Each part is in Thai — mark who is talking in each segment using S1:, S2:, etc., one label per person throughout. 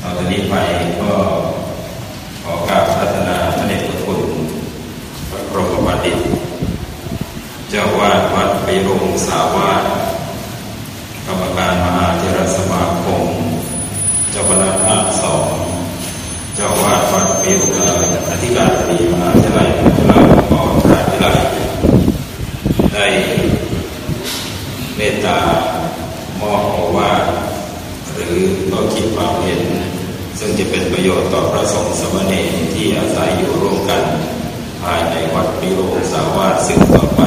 S1: เอาตอนี้ไปก็ขอกราบพัฒนาพระเดชพระคุณพระกรมบดิตเจ้าวาดวัดไปรงสาวาสกรรมการมหาเทรสมาคมเจ้าคณะภาคสองเจ้าวาดวัดปิโรงอธิการบดีมหาวิทยาลัยจุฬาลงกรณราชวิทยาลัยได้เมตตามอบโอวาทหรือก็คิดความเห็น ซึ่งจะ เป็นประโยชน์ต่อพระสงฆ์สมณีที่อาศัยอยู่ร่วมกัน ภายในวัดปิโรสาวาสซึ่งต่อไป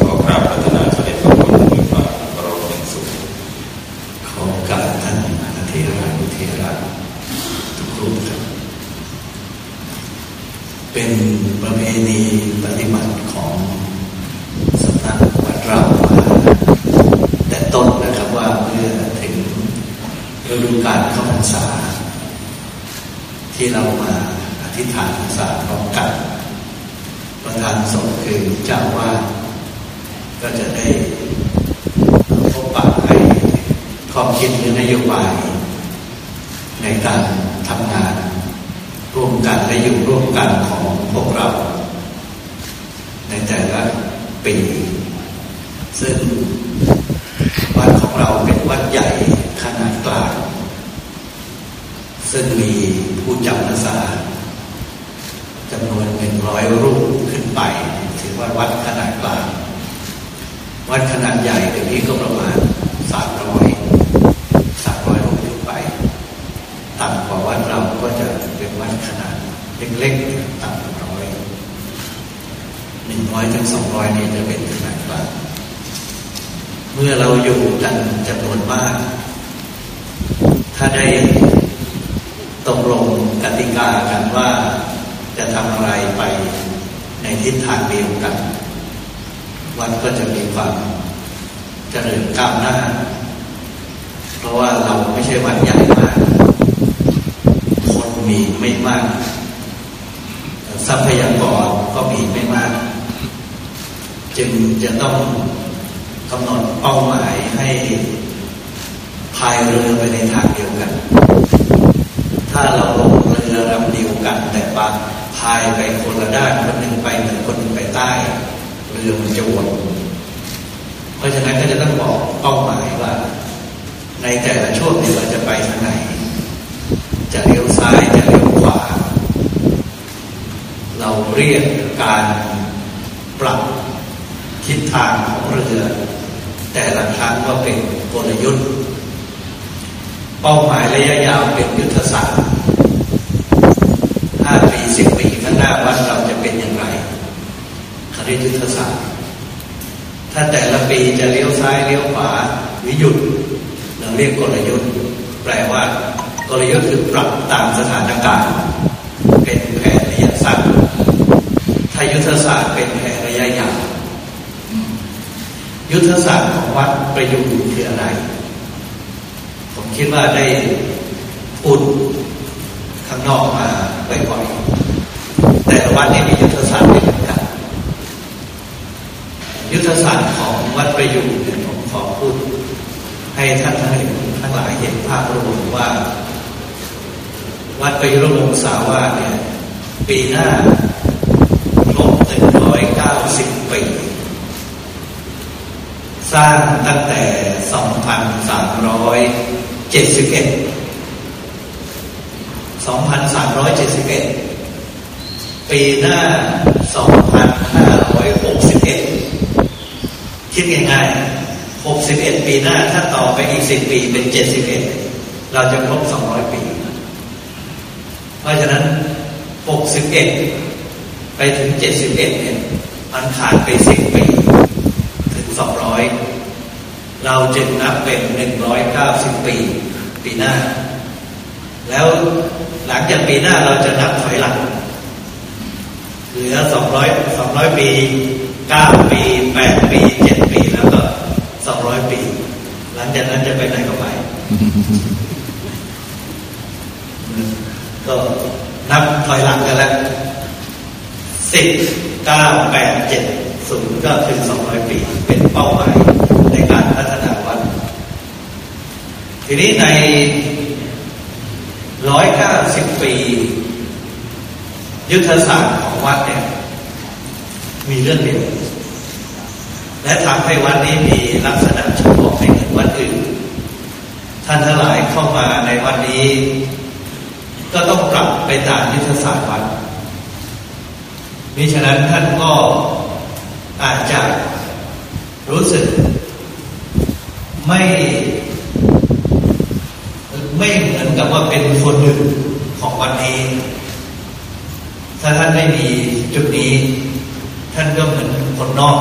S1: ขอกราบพัฒนาเสด็จพระคุณมีความเคารพองสูง
S2: ขอการท่านเทรานุเทระทุกรูปครับ เป็นประเพณีปฏิบัติของสำนักวัดเรามาแต่ต้นนะครับว่าเมื่อถึงฤดูกาลเข้าพรรษา ที่เรามาอธิษฐานพรรษาพร้อมกันประธานสงฆ์คือเจ้าว่าก็จะได้พบปะให้ความคิดหรือนโยบาย ในการทำงานร่วมกันและอยู่ร่วมกันของพวกเรา ในแต่ละปีซึ่งวัดของเราเป็นวัดใหญ่ขนาดกลาง ซึ่งมี ผู้จำพรรษาจำนวนหนึ่งร้อยรูปขึ้นไป ถือว่าวัดขนาดกลาง วัดขนาดใหญ่เดี๋ยวนี้ก็ประมาณสามร้อยสามร้อยรูปขึ้นไปต่ำกว่าวัดเราก็จะเป็นวัดขนาดเล็กๆต่ำกว่าร้อยหนึ่งร้อยถึงสองร้อยนี่จะเป็นขนาดกลางเมื่อเราอยู่กันจำนวนมาก ถ้าได้ ตกลงกติกากันว่าจะทำอะไรไปในทิศทางเดียวกัน วัดก็จะมีความเจริญก้าวหน้า เพราะว่าเราไม่ใช่วัดใหญ่มาก คนมีไม่มาก ทรัพยากรก็มีไม่มาก จึงจะต้องกำหนดเป้าหมายให้พายเรือไปในทางเดียวกัน ถ้าเราลงเรือลำเดียวกัน แต่ว่าพายไปคนละด้านคนหนึ่งไปเหนือคนหนึ่งไปใต้เรือมันจะวนเพราะฉะนั้นก็จะต้องบอกเป้าหมายว่า ในแต่ละช่วงนี้เราจะไปทางไหน จะเลี้ยวซ้ายจะเลี้ยวขวา เราเรียกการปรับทิศทางของเรือ แต่ละครั้งก็เป็นกลยุทธ์ เป้าหมายระยะยาวเป็นยุทธศาสตร์ห้าปีสิบปีข้างหน้าวัดเราจะเป็นอย่างไรคณิตยุทธศาสตร์ ถ้าแต่ละปีจะเลี้ยวซ้ายเลี้ยวขวาหรือหยุด เราเรียกกลยุทธ์ แปลว่ากลยุทธ์คือปรับตามสถานการณ์ เป็นแผนระยะสั้นถ้ายุทธศาสตร์เป็นแผนระยะยาวยุทธศาสตร์ของวัดประยุกต์คืออะไร คิดว่าได้พูดข้างนอกมาบ่อยๆแต่ละวัดนี่มียุทธศาสตร์ไม่เหมือนกันยุทธศาสตร์ของวัดประยุกต์เนี่ยผมขอพูดให้ท่านทั้งหลายทั้งหลายเห็นภาพรวมว่า วัดประยุกต์วงศาวาเนี่ย ปีหน้าครบหนึ่งร้อยเก้าสิบปีสร้างตั้งแต่ส เจ็ดสิบเอ็ดสองพันสามร้อยเจ็ดสิบเอ็ดปีหน้าสองพันห้าร้อยหกสิบเอ็ดคิดง่ายๆหกสิบเอ็ดปีหน้าถ้าต่อไปอีกสิบปีเป็นเจ็ดสิบเอ็ดเราจะครบสองร้อยปี เพราะฉะนั้นหกสิบเอ็ดไปถึงเจ็ดสิบเอ็ดเนี่ย มันขาดไปสิบปี ถึงสองร้อย เราจึงนับเป็นหนึ่งร้อยเก้าสิบปี ปีหน้า แล้วหลังจากปีหน้าเราจะนับถอยหลัง เหลือสองร้อยสองร้อยปีเก้าปีแปดปีเจ็ดปีแล้วก็สองร้อยปี หลังจากนั้นจะไปไหนก็ไปก็นับถอยหลังกันแล้วสิบเก้าแปดเจ็ดศูนย์ก็ถึงสองร้อยปี เป็นเป้าหมาย ในการพัฒนาวัดทีนี้ในสิบปี ยุทธศาสตร์ของวัดเนี่ยมีเรื่องเดียว และทำให้วัดนี้มีลักษณะเฉพาะไม่เหมือนวัดอื่น ท่านทั้งหลายเข้ามาในวันนี้ ก็ต้องปรับไปตามยุทธศาสตร์วัดมิฉะนั้นท่านก็อาจจะรู้สึกไม่ ไม่เหมือนกับว่าเป็นคนหนึ่งของวันนี้ ถ้าท่านไม่มีจุดนี้ ท่านก็เหมือนคนนอก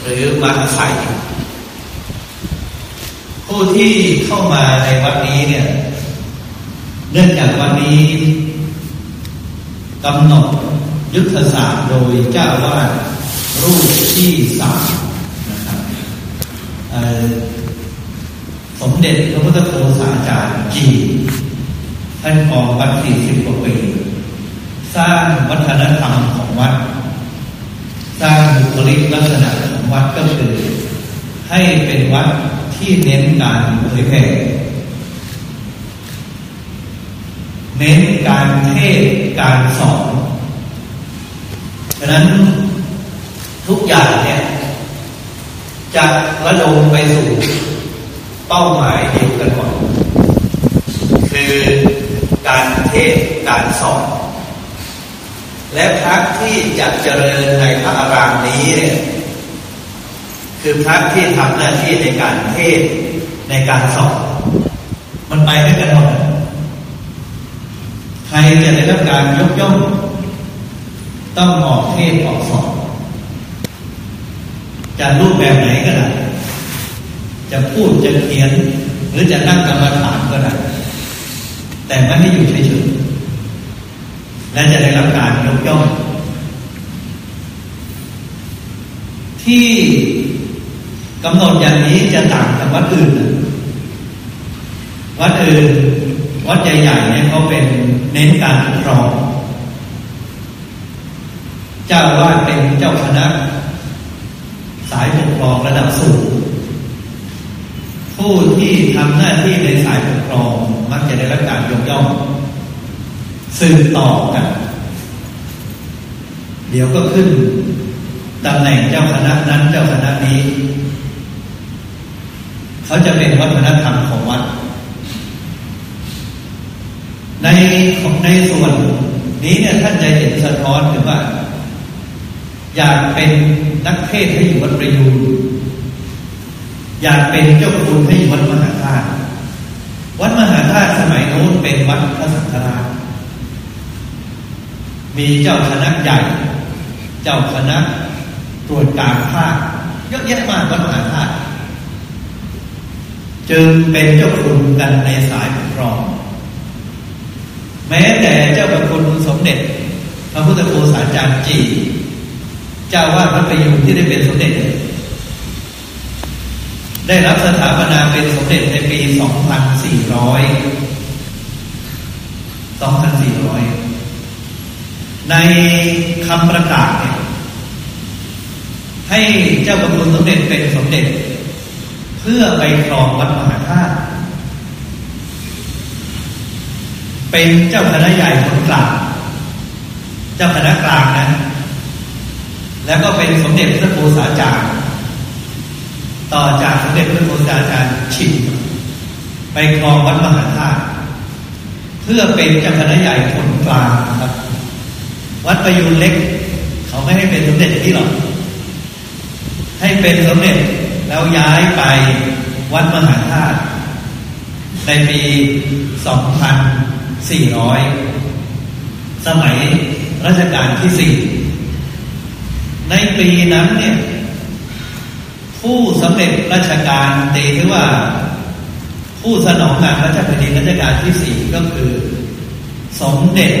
S2: หรือมาอาศัยผู้ที่เข้ามาในวันนี้เนี่ยเนื่องจากวันนี้กำหนดยุทธศาสตร์โดยเจ้าวาดรูปที่สามนะครับ สมเด็จพระพุทธโฆษาจารย์จีท่านของวัดสี่สิบกว่าปีสร้างวัฒนธรรมของวัด สร้างบุคลิกลักษณะของวัดก็คือ ให้เป็นวัดที่เน้นการเผยแผ่เน้นการเทศการสอนฉะนั้นทุกอย่างเนี่ยจะระดมไปสู่ เป้าหมายเดียวกันหมดคือการเทศการสอนและพระที่จะเจริญในพระอารามนี้เนี่ยคือพระที่ทำหน้าที่ในการเทศในการสอนมันไปด้วยกันหมดใครจะได้รับการยกย่องต้องออกเทศออกสอนจะรูปแบบไหนก็ได้ จะพูดจะเขียน หรือจะนั่งกรรมฐานก็ได้แต่ไม่ให้อยู่เฉยๆและจะได้รับการยกย่องที่กำหนดอย่างนี้จะต่างกับวัดอื่น วัดอื่น วัดใหญ่ๆเนี่ยเขาเป็นเน้นการปกครอง เจ้าวาดเป็นเจ้าคณะ สายปกครองระดับสูง ผู้ที่ทำหน้าที่ในสายปกครองมักจะได้รับการยกย่องสืบต่อกัน เดี๋ยวก็ขึ้นตำแหน่งเจ้าคณะนั้นเจ้าคณะนี้ เขาจะเป็นวัฒนธรรมของวัด ในในส่วนนี้เนี่ยท่านจะเห็นสะท้อนถึงว่า อยากเป็นนักเทศให้อยู่วัดประยูน อยากเป็นเจ้าคุณให้วัดมหาธาตุวัดมหาธาตุสมัยโน้นเป็นวัดพระสังฆราชมีเจ้าคณะใหญ่ เจ้าคณะตรวจการภาคเยอะแยะมากวัดมหาธาตุจึงเป็นเจ้าคุณกันในสายปกครอง แม้แต่เจ้าประคุณสมเด็จ พระพุทธโฆษาจารย์จี เจ้าวาดพระประยุนที่ได้เป็นสมเด็จ ได้รับสถาปนาเป็นสมเด็จในปี 2400 2400 ในคำประกาศเนี่ยให้เจ้าประคุณสมเด็จเป็นสมเด็จ เพื่อไปครองวัดมหาธาตุเป็นเจ้าคณะใหญ่คนกลางเจ้าคณะกลางนะ แล้วก็เป็นสมเด็จพระโฆษาจารย์ ต่อจากสมเด็จพระโฆษาจารย์ชิมไปครองวัดมหาธาตุเพื่อเป็นเจ้าคณะใหญ่คนกลางครับ วัดประยูนเล็ก เขาไม่ให้เป็นสมเด็จที่หรอกให้เป็นสมเด็จแล้วย้ายไปวัดมหาธาตุในปี 2400 สมัยรัชกาลที่สี่ในปีนั้นเนี่ย ผู้สำเร็จราชการตีที่ว่า ผู้สนองงานราชแผ่นดินรัชกาลที่สี่ก็คือ สมเด็จ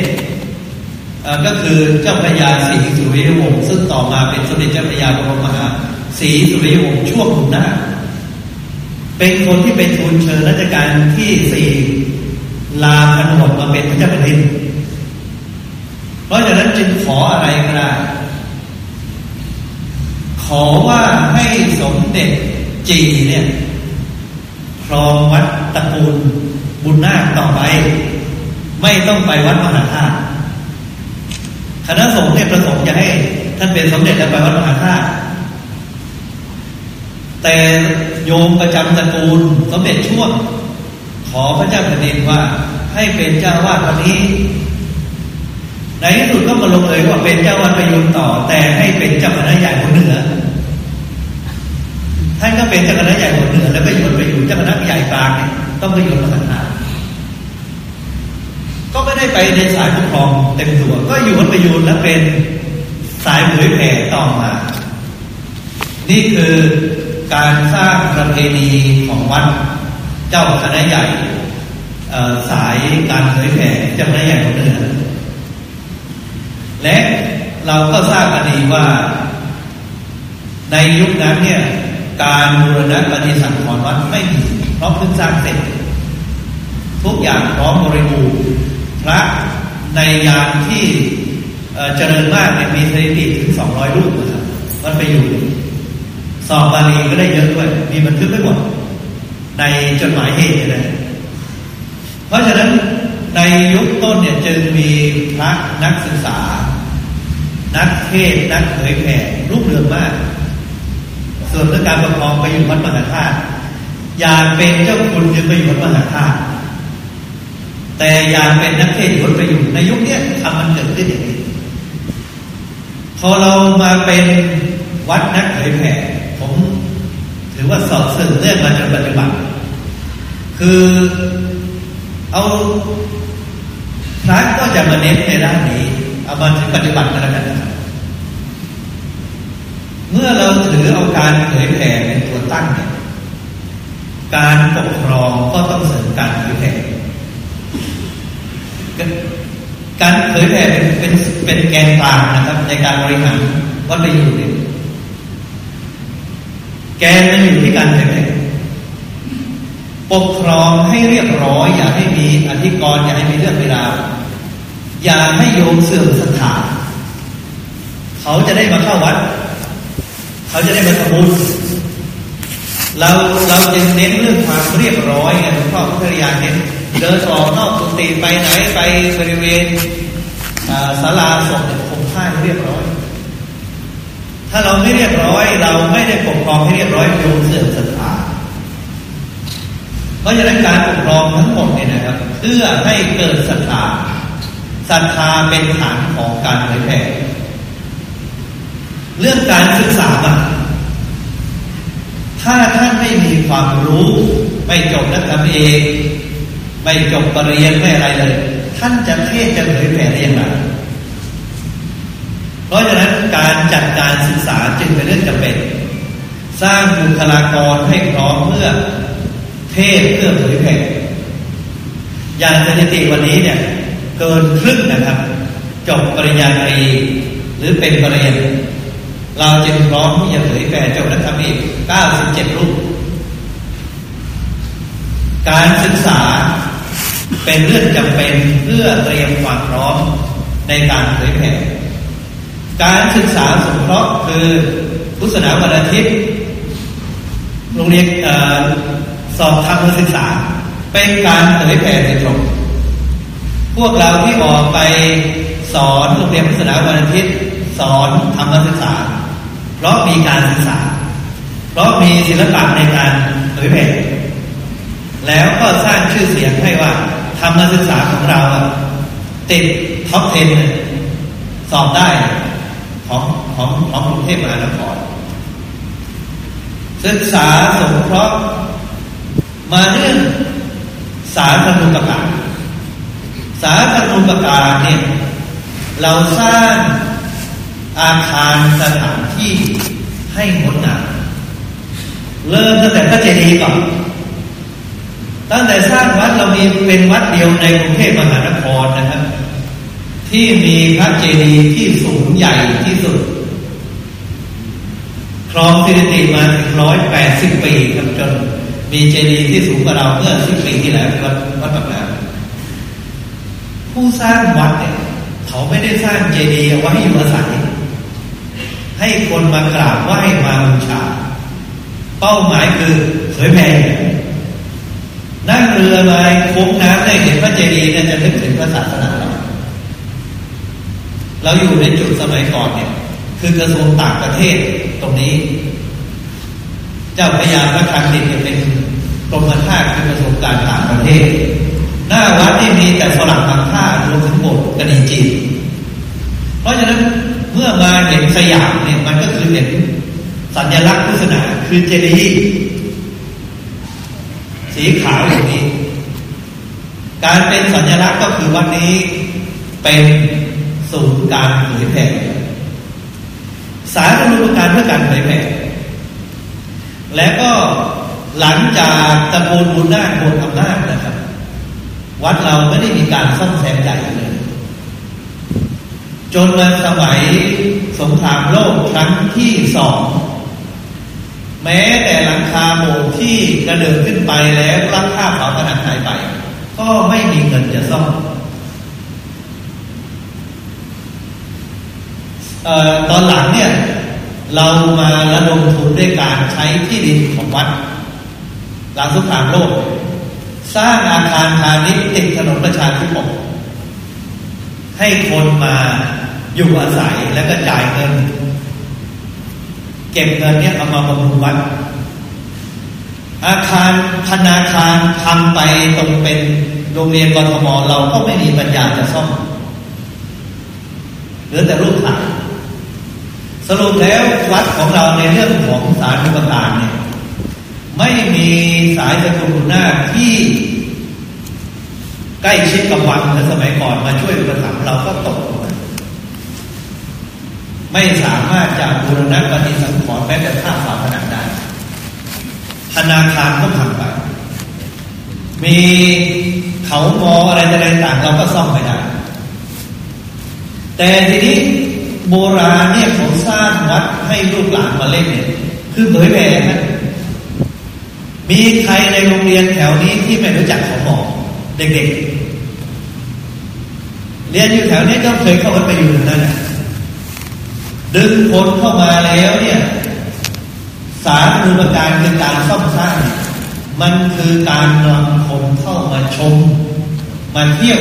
S2: ก็คือเจ้าพระยาศรีสุริยวงศ์ซึ่งต่อมาเป็นสมเด็จเจ้าพระยาบรมมหาศรีสุริยวงศ์ช่วงหน้า เป็นคนที่เป็นทูลเชิญรัชกาลที่สี่ลาพันหมดมาเป็นพระเจ้าแผ่นดิน เพราะฉะนั้นจึงขออะไรก็ได้ ขอว่าให้สมเด็จจีเนี่ยครองวัดตระกูลบุญนาคต่อไป ไม่ต้องไปวัดมหาธาตุคณะสงฆ์เนี่ยประสงค์จะให้ ท่านเป็นสมเด็จแล้วไปวัดมหาธาตุแต่โยมประจำตระกูลสมเด็จช่วง ขอพระเจ้าแผ่นดินว่าให้เป็นเจ้าวาดวันนี้ ในที่สุดก็มาลงเลยว่าเป็นเจ้าวาดประยุนต่อ แต่ให้เป็นเจ้าคณะใหญ่คนเหนือ ท่านก็เป็นเจ้าคณะใหญ่คนเหนือ แล้วก็ยุนไปอยู่เจ้าคณะใหญ่กลางเนี่ยต้องไปอยู่มหาธาตุก็ไม่ได้ไปในสายปกครองเต็มตัว ก็อยู่วัดประยูนแล้วเป็นสายเผยแผ่ต่อมา นี่คือการสร้างประเพณีของวัดเจ้าคณะใหญ่สายการเผยแผ่เจ้าคณะใหญ่ของเหนือ และเราก็ทราบกันดีว่า ในยุคนั้นเนี่ย การบูรณะปฏิสังขรณ์วัดไม่มีเพราะเพิ่งสร้างเสร็จ ทุกอย่างพร้อมบริบูรณ์พระในยามที่เจริญมากเนี่ยมีสถิติถึงสองร้อยรูปนะครับมันไปอยู่สอบบาลีก็ได้เยอะด้วย มีบันทึกไว้หมดในจดหมายเหตุนะเพราะฉะนั้นในยุคต้นเนี่ยจึงมีพระนักศึกษา นักเทศนักเผยแผ่รูปเรืองมาก ส่วนเรื่องการปกครองไปอยู่วัดมหาธาตุอยากเป็นเจ้าคุณจึงไปอยู่วัดมหาธาตุแต่อยากเป็นนักเทศวัดไปอยู่ในยุคนี้ทำมันเกิดขึ้นอย่างนี้พอเรามาเป็นวัดนักเผยแผ่ผมถือว่าสอบสื่อเรื่องมาจนปัจจุบันคือเอาพระก็จะมาเน้นในด้านนี้ เอามาถึงปัจจุบันก็แล้วกันนะครับเมื่อเราถือเอาการเผยแผ่เป็นตัวตั้งเนี่ยการปกครองก็ต้องเสริมการเผยแผ่การเผยแผ่เป็นเป็นเป็นแกนกลางนะครับ ในการบริหารวัดประยูเนี่ยแกนมันอยู่ที่การเผยแผ่ปกครองให้เรียบร้อย อย่าให้มีอธิกรณ์อย่าให้มีเรื่องเวลา อย่าให้โยมเสื่อมศรัทธาเขาจะได้มาเข้าวัด เขาจะได้มาทำบุญเราเราจะเน้นเรื่องความเรียบร้อยไงหลวงพ่อพุทธยาเน้นเดินออกนอกกุฏิไปไหนไปบริเวณศาลาศพคงท่าเรียบร้อย ถ้าเราไม่เรียบร้อยเราไม่ได้ปกครองให้เรียบร้อยโยมเสื่อมศรัทธาเพราะฉะนั้นการปกครองทั้งหมดเนี่ยนะครับ เพื่อให้เกิดศรัทธา ศรัทธาเป็นฐานของการเผยแผ่เรื่องการศึกษาอะถ้าท่านไม่มีความรู้ ไม่จบนักธรรมเองไม่จบปริญญาไม่อะไรเลย ท่านจะเทศจะเผยแผ่ได้อย่างไรเพราะฉะนั้นการจัดการศึกษาจึงเป็นเรื่องจำเป็น สร้างบุคลากรให้พร้อมเพื่อเทศเพื่อเผยแผ่อย่างสถิติวันนี้เนี่ย เกินครึ่งนะครับ จบปริญญาตรีหรือเป็นปริญญาเราจึงพร้อมที่จะเผยแผ่เจ้านักธรรมอีก97 รูป การศึกษาเป็นเรื่องจำเป็นเพื่อเตรียมความพร้อมในการเผยแผ่การศึกษาสงเคราะห์คือพุทธศาสนาวันอาทิตย์โรงเรียนสอบธรรศึกษา เป็นการเผยแผ่โดยตรง พวกเราที่ออกไปสอนโรงเรียนพุทธศาสนาวันอาทิตย์สอนธรรมศึกษา เพราะมีการศึกษา เพราะมีศิลปะในการเผยแผ่แล้วก็สร้างชื่อเสียงให้ว่าธรรมศึกษาของเราติดท็อป 10 สอบได้ของของของกรุงเทพมหานครศึกษาสงเคราะห์มาเรื่องสาธารณูปการ สาธารณูปการเนี่ยเราสร้างอาคารสถานที่ให้งดงามเริ่มตั้งแต่พระเจดีย์ก่อนตั้งแต่สร้างวัดเรามีเป็นวัดเดียวในกรุงเทพมหานครนะครับ ที่มีพระเจดีย์ที่สูงใหญ่ที่สุดครองสถิติมาถึงร้อยแปดสิบปีครับจน มีเจดีย์ที่สูงกว่าเราเมื่อสิบปีที่แล้ววัดวัดบางนา ผู้สร้างวัดเนี่ยเขาไม่ได้สร้างเจดีย์ไว้อยู่อาศัยให้คนมากราบไหว้มาบูชา เป้าหมายคือเผยแผ่นั่งเรือมาโค้งน้ำได้เห็นพระเจดีย์เนี่ยจะนึกถึงพระศาสนาเราเราอยู่ในจุดสมัยก่อนเนี่ย คือกระทรวงต่างประเทศตรงนี้ เจ้าพระยาพระคังดิตเป็นกรมท่าคือกระทรวงการต่างประเทศ หน้าวัดนี่มีแต่ฝรั่งทางท่ารวมถึงโบสถ์กนีจีนเพราะฉะนั้นเมื่อมาเห็นสยามเนี่ยมันก็คือเห็นสัญลักษณ์พุทธศาสนาคือเจดีย์สีขาวอย่างนี้ การเป็นสัญลักษณ์ก็คือวันนี้เป็นศูนย์การเผยแผ่สารรูปการเพื่อการเผยแผ่และก็หลังจากตะโกนบุญนาคโกนอำนาจนะครับ วัดเราไม่ได้มีการซ่อมแซมใหญ่เลย จนมาสมัยสงครามโลกครั้งที่สอง แม้แต่หลังคาโบสถ์ที่กระเดินขึ้นไปแล้วรับค่าฝาผนังหายไป ก็ไม่มีเงินจะซ่อมออตอนหลังเนี่ย เรามาระดมทุนด้วยการใช้ที่ดินของวัดหลังสงครามโลก สร้างอาคารพาณิชย์ติดถนนประชาธิปกให้คนมาอยู่อาศัยแล้วก็จ่ายเงิน เก็บเงินเนี่ยเอามาบำรุงวัด อาคารธนาคารทำไปตรงเป็นโรงเรียนกรทมเราก็ไม่มีปัญญาจะซ่อมเหลือแต่รูปถ่ายสรุปแล้ววัดของเราในเรื่องของสาธุปทานเนี่ยไม่มีสายสกุลนาที่ ใกล้ชิดกับวัดในสมัยก่อนมาช่วยอุปถัมภ์เราก็ตก ไม่สามารถจะบูรณะปฏิสังขรณ์แม้แต่ค่าฝาผนังได้ธนาคารก็พังไป มีเขามออะไรต่างๆเราก็ซ่อมไม่ได้ แต่ทีนี้โบราณเนี่ยเขาสร้างวัดให้ลูกหลานมาเล่นเนี่ยคือเผยแผ่นะมีใครในโรงเรียนแถวนี้ที่ไม่รู้จักเขาหมอเด็กๆ เรียนอยู่แถวนี้ก็เคยเข้าวัดไปอยู่นั่นนะดึงคนเข้ามาแล้วเนี่ย สารรูปการคือการซ่อมสร้าง มันคือการนำคนเข้ามาชม มาเที่ยว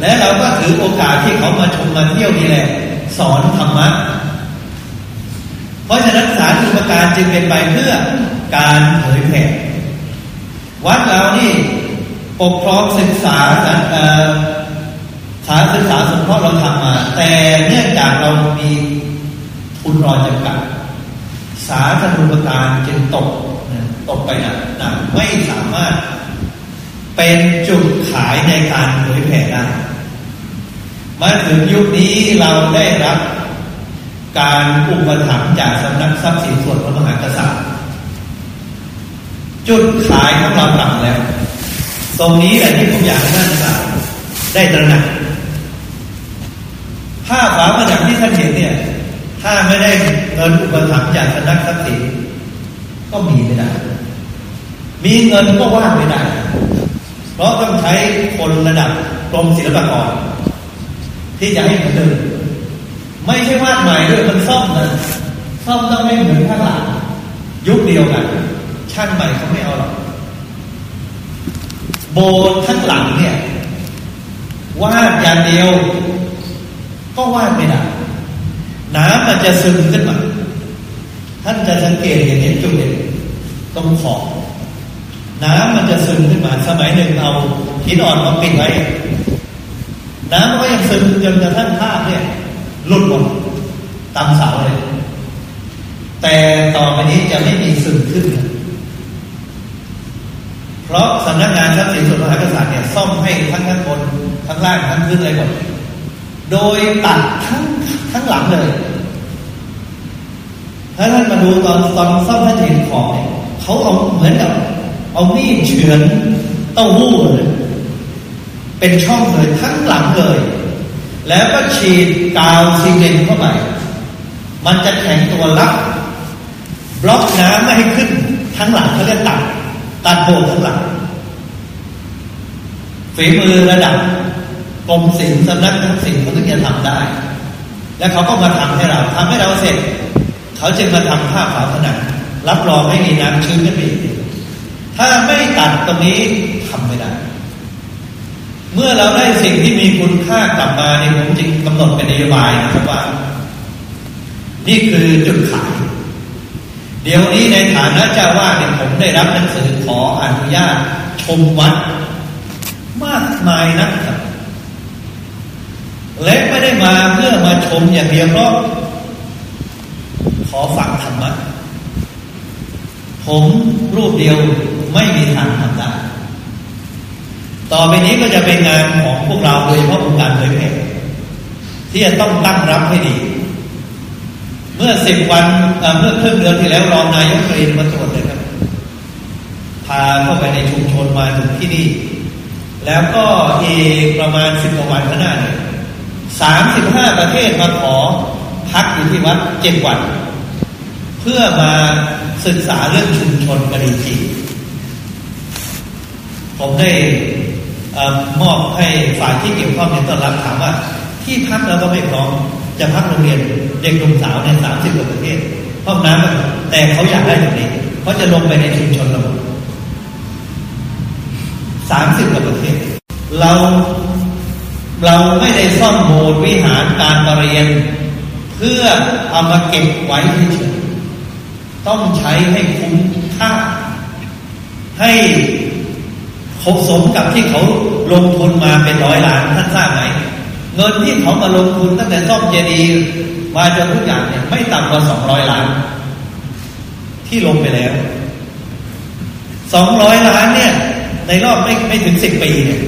S2: และเราก็ถือโอกาสที่เขามาชมมาเที่ยวนี่แหละ สอนธรรมะ เพราะฉะนั้นสารรูปการจึงเป็นไปเพื่อการเผยแผ่วัดเรานี่ปกครองศึกษาสาร ศึกษาสงเคราะห์เราทำมา แต่เนื่องจากเรามีทุนรอจำกัด สาธารณูปการจึงตกตกไปหนักหนักไม่สามารถเป็นจุดขายในการเผยแผ่ได้มาถึงยุคนี้เราได้รับการอุปถัมภ์จากสำนักทรัพย์สินส่วนพระมหากษัตริย์ จุดขายของเราปรับแล้ว ตรงนี้แหละที่ผมอยากให้ท่านได้ตระหนัก ถ้าฝาผนังที่ท่านเห็นเนี่ย ถ้าไม่ได้เงินอุปถัมภ์จากสำนักทรัพย์สินก็มีไม่ได้ มีเงินก็ว่างไม่ได้ เพราะต้องใช้คนระดับกรมศิลปากร ที่จะให้เหมือนเดิมไม่ใช่วาดใหม่ด้วยมันซ่อมนะซ่อมต้องไม่เหมือนข้างหลังยุคเดียวกันช่างใหม่เขาไม่เอาหรอกโบสถ์ข้างหลังเนี่ย วาดอย่างเดียว ก็วาดไม่ได้น้ำมันจะซึมขึ้นมาท่านจะสังเกตเห็นเห็นจุดเด่นตรงขอบน้ำมันจะซึมขึ้นมา สมัยหนึ่งเอาหินอ่อนมาปิดไว้ น้ำมันก็ยังซึมจนกระทั่งภาพเนี่ยหลุดหมดตามเสาเลย แต่ต่อไปนี้จะไม่มีซึมขึ้น เพราะสำนักงานทรัพย์สินส่วนพระมหากษัตริย์เนี่ยซ่อมให้ทั้งข้างบนทั้งล่างทั้งพื้นเลยหมด โดยตัดทั้งทั้งหลังเลยถ้าท่านมาดูตอนตอนซ่อมท่านเห็นของเนี่ยเขาเอาเหมือนกับ เอามีดเฉือนเต้าหู้เลยเป็นช่องเลยทั้งหลังเลย แล้วก็ฉีดกาวซีเมนต์เข้าไปมันจะแข็งตัวรับบล็อกน้ำไม่ให้ขึ้น ทั้งหลังเขาเรียกตัดตัดโบกทั้งหลังฝีมือระดับ กรมศิลป์สำนักทั้งสิ่งเขาถึงจะทำได้ แล้วเขาก็มาทำให้เราทำให้เราเสร็จ เขาจึงมาทำภาพฝาผนังรับรองให้มีน้ำชื้นขึ้นไปถ้าไม่ตัดตรงนี้ทำไม่ได้ เมื่อเราได้สิ่งที่มีคุณค่ากลับมาเนี่ยผมจึงกำหนดเป็นนโยบายนะครับว่า นี่คือจุดขายเดี๋ยวนี้ในฐานะเจ้าวาดเนี่ยผมได้รับหนังสือขออนุญาต ชมวัด มากมายนะครับ และไม่ได้มาเพื่อมาชมอย่างเดียวเพราะขอฟังธรรมะผมรูปเดียวไม่มีทางทำได้ต่อไปนี้ก็จะเป็นงานของพวกเราโดยเฉพาะองค์การเผยแผ่ที่จะต้องตั้งรับให้ดี เมื่อสิบวันเมื่อครึ่งเดือนที่แล้วรองนายกเรียนมาตรวจเลยครับ พาเข้าไปในชุมชนมาถึงที่นี่ แล้วก็อีกประมาณสิบกว่าวันข้างหน้าเนี่ย สามสิบห้าประเทศมาขอพักอยู่ที่วัดเจ็ดวัน เพื่อมาศึกษาเรื่องชุมชนกะดีจีผมได้มอบให้ฝ่ายที่เกี่ยวข้องในตอนรับถามว่า ที่พักเราก็ไม่พร้อมจะพักโรงเรียนเด็กหนุ่มสาวในสามสิบกว่าประเทศห้องน้ำแต่เขาอยากได้แบบนี้เขาจะลงไปในชุมชนเราสามสิบกว่าประเทศ เรา เราไม่ได้ซ่อนโบสถ์วิหารการประเรียน เพื่อเอามาเก็บไว้เฉยต้องใช้ให้คุ้มค่า ให้ครบสมกับที่เขาลงทุนมาเป็นร้อยล้านท่านทราบไหมเงินที่เขามาลงทุนตั้งแต่ซ่อมเจดีย์มาจนทุกอย่างเนี่ยไม่ต่ำกว่าสองร้อยล้าน ที่ลงไปแล้วสองร้อยล้านเนี่ย ในรอบไม่ไม่ถึงสิบปีเนี่ย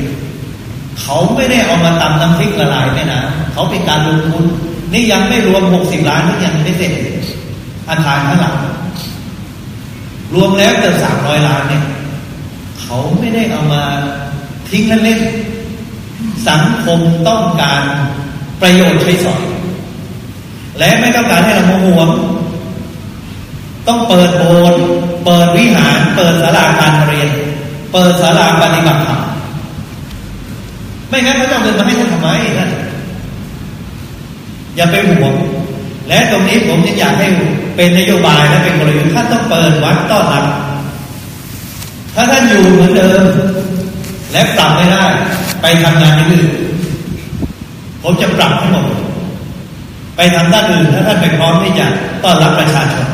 S2: เขาไม่ได้เอามาตำน้ำพริกละลายแม่น้ำเขาเป็นการลงทุนนี่ยังไม่รวมหกสิบล้านที่ยังไม่เสร็จอาคารข้างหลังรวมแล้วเกือบสามร้อยล้านเนี่ย เขาไม่ได้เอามาทิ้งเล่นสังคมต้องการประโยชน์ใช้สอย และไม่ต้องการให้เราโมห่วงต้องเปิดโบสถ์เปิดวิหาร เปิดศาลาการเรียน เปิดศาลาปฏิบัติธรรม ไม่งั้นเขาจะเงินมาให้ท่านทำไมนั่นอย่าไปห่วงและตรงนี้ผมยังอยากให้เป็นนโยบายและเป็นกลยุทธ์ท่านต้องเปิดวัดต้อนรับถ้าท่านอยู่เหมือนเดิม และปรับไม่ได้ ไปทำงานที่อื่นผมจะปรับให้หมดไปทำด้านอื่นถ้าท่านไปพร้อมที่จะต้อนรับประชาชน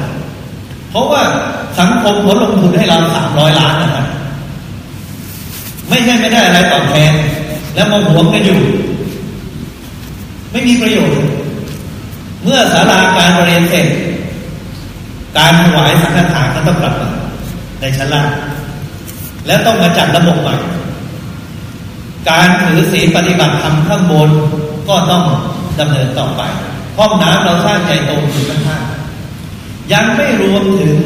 S2: เพราะว่าสังคมเขาลงทุนให้เราสามร้อยล้านนะครับไม่ใช่ไม่ได้อะไรตอบแทน แล้วมาหวงกันอยู่ ไม่มีประโยชน์ เมื่อสาราการเรียนเสร็จ การถวายสังฆทานก็ต้องกลับมาในชั้นล่างแล้วต้องมาจัดระบบใหม่ การถือศีลปฏิบัติธรรมข้างบนก็ต้องดำเนินต่อไป ห้องน้ำเราสร้างใจตรงอยู่ข้างยังไม่รวมถึง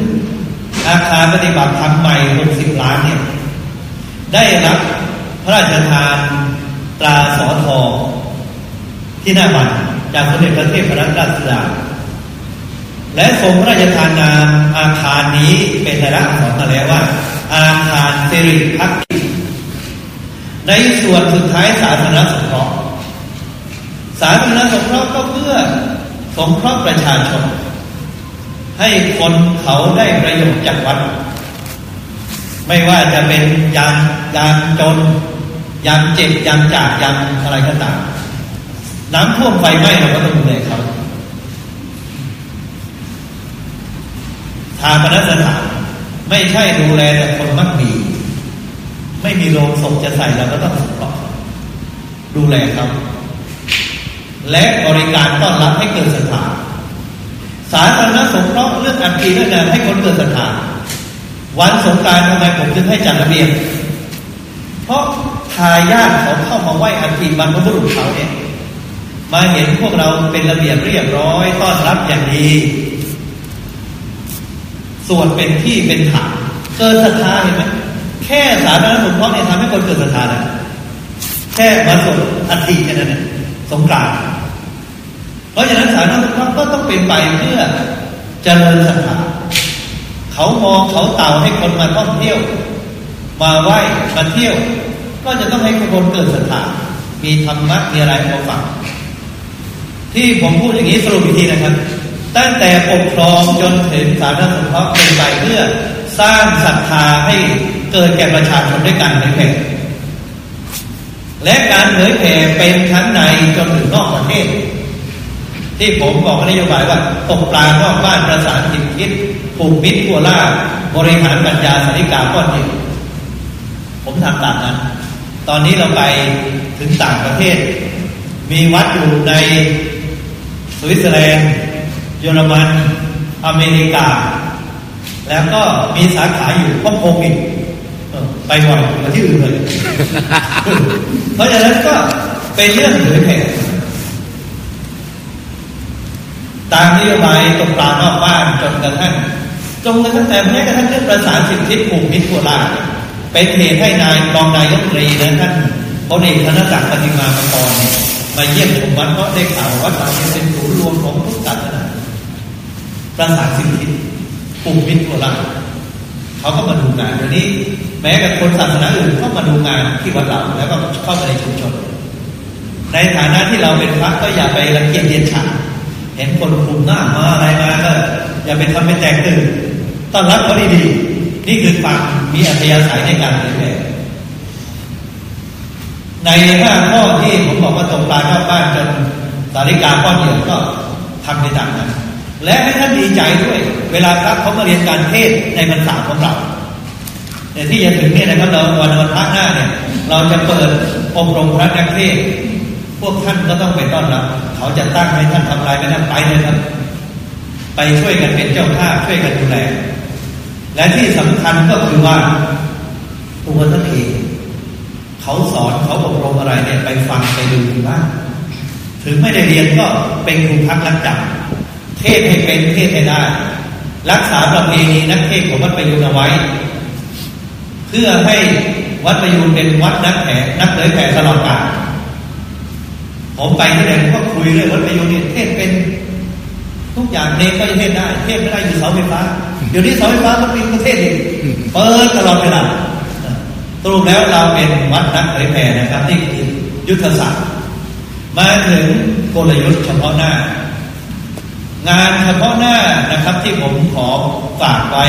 S2: อาคารปฏิบัติธรรมใหม่ 60 ล้านเนี่ย ได้รับพระราชทาน ตราสอทอที่หน้าบัตรจากสมเด็จพระเทพรัตนราชสุดาและทรงพระราชทานนามอาคารนี้เป็นแต่ละอักษรมาแล้วว่า อาคารสิริพักดีในส่วนสุดท้ายสาธารณสงเคราะห์สาธารณสงเคราะห์ก็เพื่อสงเคราะห์ประชาชน ให้คนเขาได้ประโยชน์จากวัด ไม่ว่าจะเป็นยามยามจน ยามเจ็บยามจากยามอะไรก็ตามน้ำท่วมไฟไหม้เราก็ต้องดูแลเขาทางคณะสถานไม่ใช่ดูแลแต่คนมักมี ไม่มีโรงศพจะใส่เราก็ต้องสงเคราะห์ดูแลเขาและบริการต้อนรับให้เกิดศรัทธาสาธารณสงเคราะห์เรื่องอันตรีเรื่องงานให้คนเกิดศรัทธาวันสงการทำไมผมจึงให้จัดระเบียบเพราะ ทายาทเขาเข้ามาไหว้อัฐิบรรพบุรุษเขาเนี่ยมาเห็นพวกเราเป็นระเบียบเรียบร้อยต้อนรับอย่างดีส่วนเป็นที่เป็นฐานเกิดศรัทธาเห็นไหมแค่สาธารณสงเคราะห์เนี่ยทำให้คนเกิดศรัทธาแล้วแค่มาส่งอัฐิแค่นั้นสงกรานเพราะฉะนั้นสาธารณสงเคราะห์ก็ต้องเป็นไปเพื่อเจริญศรัทธาเขามองเขาเต่าให้คนมาท่องเที่ยว มาไหว้มาเที่ยว ก็จะต้องให้คนเกิดศรัทธามีธรรมะมีอะไรมาฟังที่ผมพูดอย่างนี้สรุปอีกทีนะครับ ตั้งแต่ปกครองจนถึงสาธารณสงเคราะห์เป็นไปเพื่อสร้างศรัทธาให้เกิดแก่ประชาชนด้วยการเผยแผ่และการเผยแผ่เป็นทั้งในจนถึงนอกประเทศ ที่ผมบอกนโยบายว่าตกปลานอกบ้านประสานจิตคิดผูกมิตรทั่วล่าบริหารปัญญาสริกาก้อนเดียวผมทำตามนั้น ตอนนี้เราไปถึงต่างประเทศ มีวัดอยู่ในสวิตเซอร์แลนด์เยอรมันอเมริกา แล้วก็มีสาขาอยู่ฮ่องกงอีกไปบ่อยกว่าที่อื่นเลย เพราะฉะนั้นก็เป็นเรื่องเผยแผ่ตามนโยบายตกปลานอกบ้านจนกระทั่งจงกระทั่งแต่แม้กระทั่งเรื่องประสานสิทธิผูกมิตรโคราช เป็นเหตุให้นายรองนายกรัฐมนตรีนะท่านพลเอกธนศักดิ์ปฏิมากรเนี่ยมาเยี่ยมชมวัดเพราะได้ข่าวว่าเราเป็นศูนย์รวมของทุกศาสนาประสานสิทธิผูกมิตรโคราชเขาก็มาดูงานเดี๋ยวนี้ แม้กับคนศาสนาอื่นก็มาดูงานที่วัดเราแล้วก็เข้ามาในชุมชน ในฐานะที่เราเป็นพระก็อย่าไปรังเกียจเดียดฉันเห็นคนคุมหน้ามาอะไรมาก็อย่าไปทำเป็นแตกตื่นต้อนรับเขาดีๆ นี่คือความมีอัธยาศัยในการเผยแผ่ในห้าข้อที่ผมบอกว่าตรงปลายเข้าบ้านจนสาริกาก้อนเดียวก็ทำไปตามนั้น และให้ท่านดีใจด้วย เวลาพระเขามาเรียนการเทศในพรรษาของเราแต่ที่จะถึงเนี่ยนะครับเราวันวันพระหน้าเนี่ย เราจะเปิดอบรมพระนักเทศพวกท่านก็ต้องไปต้อนรับเขาจะตั้งให้ท่านทำอะไรไม่ได้ไปเลยครับ ไปช่วยกันเป็นเจ้าภาพช่วยกันดูแล และที่สำคัญก็คือว่าตัวท่านเองเขาสอนเขาอบรมอะไรเนี่ยไปฟังไปดูบ้างถึงไม่ได้เรียนก็เป็นครูพักรักจำเทศให้เป็นเทศให้ได้ รักษาประเพณีนักเทศของวัดประยุนเอาไว้ เพื่อให้วัดประยุนเป็นวัดนักแผ่นักเผยแผ่ตลอดกาลผมไปที่ไหนก็คุยเรื่องวัดประยุนเทศเป็น ทุกอย่างเนก็จะเทศได้ เทศไม่ได้อยู่เสาไฟฟ้า เดี๋ยวนี้เสาไฟฟ้ามันมีประเทศเองเปิดตลอดเวลาสรุปแล้วเราเป็นวัดนักเผยแผ่นะครับนี่คือยุทธศาสตร์ มาถึงกลยุทธ์เฉพาะหน้า งานเฉพาะหน้านะครับที่ผมขอฝากไว้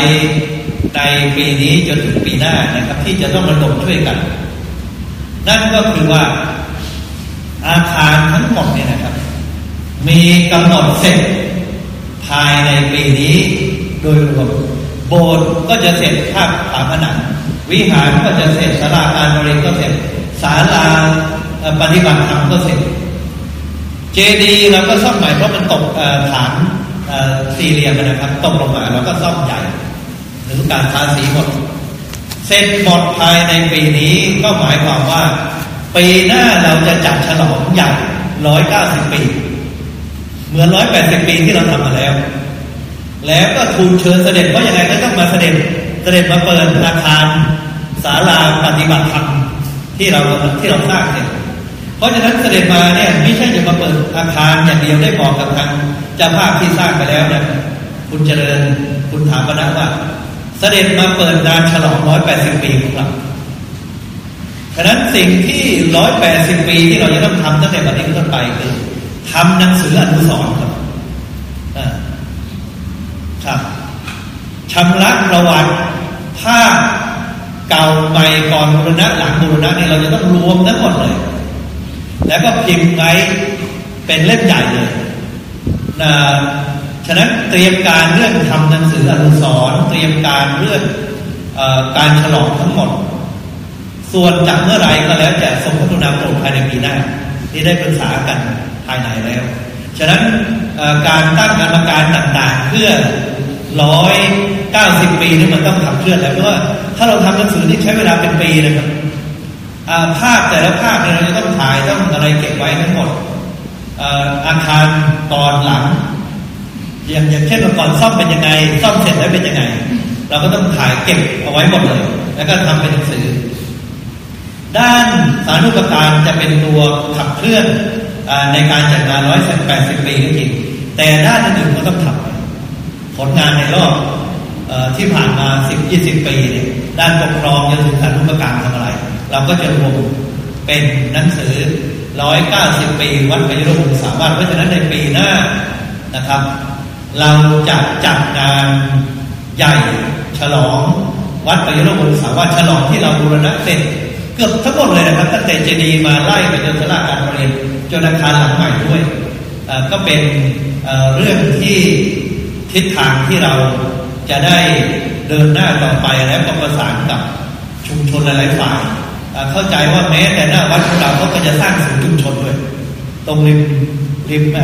S2: ในปีนี้จนถึงปีหน้านะครับ ที่จะต้องระดมช่วยกัน นั่นก็คือว่าอาคารทั้งหมดเนี่ยนะครับ มีกำหนดเสร็จภายในปีนี้ โดยรวม โบสถ์ก็จะเสร็จภาพผาผนัง วิหารก็จะเสร็จศาลาการบริก็เสร็จศาลาปฏิบัติธรรมก็เสร็จ เจดีย์เราก็ซ่อมใหม่เพราะมันตกฐานสี่เหลี่ยมนะครับตกลงมาเราก็ซ่อมใหญ่หรือการทาสีหมดเสร็จหมดภายในปีนี้ก็หมายความว่า ปีหน้าเราจะจัดฉลองใหญ่ร้อยเก้าสิบปี เหมือนร้อยแปดสิบปีที่เราทำมาแล้ว แล้วก็ทูลเชิญเสด็จเพราะยังไงก็ต้องมาเสด็จเสด็จมาเปิดอาคารศาลาปฏิบัติธรรมที่เราที่เราสร้างเนี่ยเพราะฉะนั้นเสด็จมาเนี่ยไม่ใช่จะมาเปิดอาคารอย่างเดียวได้บอกกับทางเจ้าภาพที่สร้างไปแล้วนะคุณเจริญคุณถามมานะว่า เสด็จมาเปิดงานฉลองร้อยแปดสิบปีของเราฉะนั้นสิ่งที่ร้อยแปดสิบปีที่เราจะต้องทำตั้งแต่บัดนี้ต้นไปคือทำหนังสืออนุสรณ์ครับ รับชำระประวัติภาพเก่าใหม่ก่อนบูรณะหลังบูรณะนี่เราจะต้องรวมทั้งหมดเลย แล้วก็พิมพ์ไว้เป็นเล่มใหญ่เลยนะฉะนั้นเตรียมการเรื่องทำหนังสืออนุสรเตรียมการเรื่องอการฉลองทั้งหมด ส่วนจากเมื่อไรก็แล้วจะทรงพัฒนาโปรดภายในปีหน้าที่ได้ปรึกษากันภายในแล้ว ฉะนั้นการตั้งกรรมการต่างๆ เพื่อ ร้อยเก้าสิบปีนี่มันต้องขับเคลื่อนแล้วเพราะว่าถ้าเราทำหนังสือนี่ใช้เวลาเป็นปีนะครับภาพแต่ละภาพเนี่ยเราจะต้องถ่ายต้องอะไรเก็บไว้ทั้งหมดอาคารตอนหลัง อย่างอย่างเช่นก่อนซ่อมเป็นยังไงซ่อมเสร็จแล้วเป็นยังไง เราก็ต้องถ่ายเก็บเอาไว้หมดเลย แล้วก็ทำเป็นหนังสือ ด้านสารุปการจะเป็นตัวขับเคลื่อนในการจัดงานร้อยแปดสิบปีก็จริงแต่ด้านอื่นก็ต้องทำ ผลงานในรอบที่ผ่านมาสิบยี่สิบปีเนี่ยด้านปกครองจนถึงสารุปการทำอะไร เราก็จะรวมเป็นหนังสือร้อยเก้าสิบปีวัดปยุรพงศาวาสเพราะฉะนั้นในปีหน้านะครับ เราจะจัดงานใหญ่ฉลอง วัดปยโรบุษาว่าฉลองที่เราบูรณะเสร็จเกือบทั้งหมดเลยนะครับตั้งแต่เจดีย์มาไล่ไปจนสลาการประเรียนจนอาคารหลังใหม่ด้วยก็เป็นเรื่องที่ ทิศทางที่เราจะได้เดินหน้าต่อไปและประสานกับชุมชนหลายฝ่ายเข้าใจว่าแม้แต่หน้าวัดของเราก็จะสร้างศูนย์ชุมชนด้วย ตรงริมริมเอ